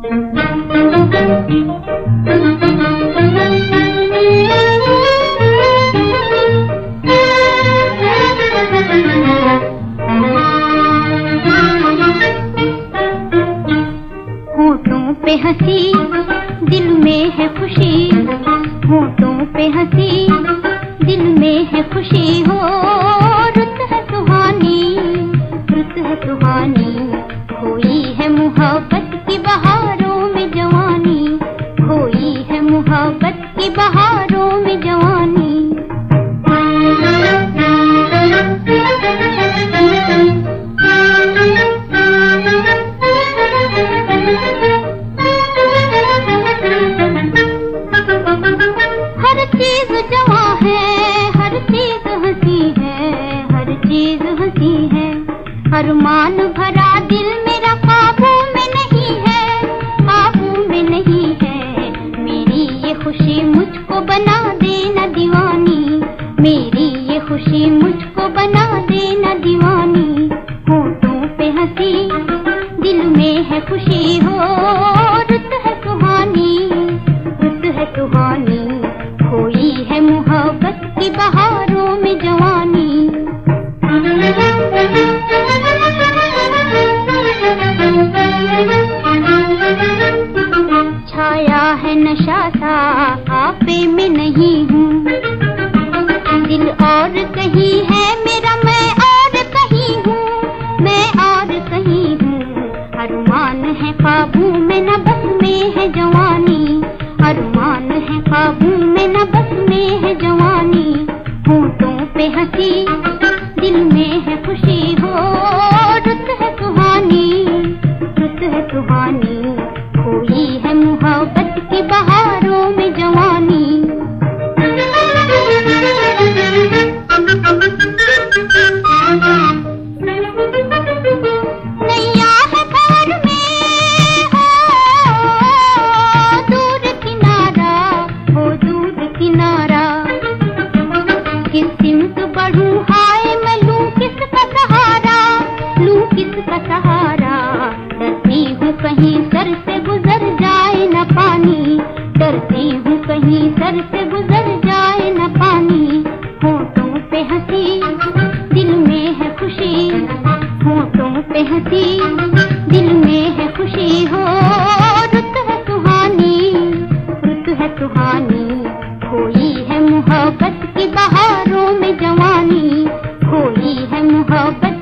पे हँसी दिल में है खुशी। होठों पे हँसी दिल में है खुशी है। मुहब्बत की बहारों में जवानी। हर चीज़ जवा है, हर चीज़ हँसी है, हर चीज़ हँसी है। अरमान भरा दिल मेरा काबू खुशी मुझको बना देना दीवानी, होठों पे हँसी, दिल में है खुशी, हो, रुत है सुहानी, रुत है सुहानी, खोई है मोहब्बत की बहारों में जवानी। छाया है नशा सा, आपे में नहीं हूँ अरमान में न बस में है जवानी, होठों पे हँसी, दिल में है खुशी, हो रुत है सुहानी, रुत है सुहानी खोई है मोहब्बत की बहारों में जवानी। नैया करती हूँ कहीं सर से गुजर जाए न पानी। फ़ोटो पे हँसी, दिल में है खुशी। फ़ोटो पे हँसी, दिल में है खुशी। हो, रुत है सुहानी, रुत है सुहानी। खोई है मोहब्बत की बहारों में जवानी। खोई है मोहब्बत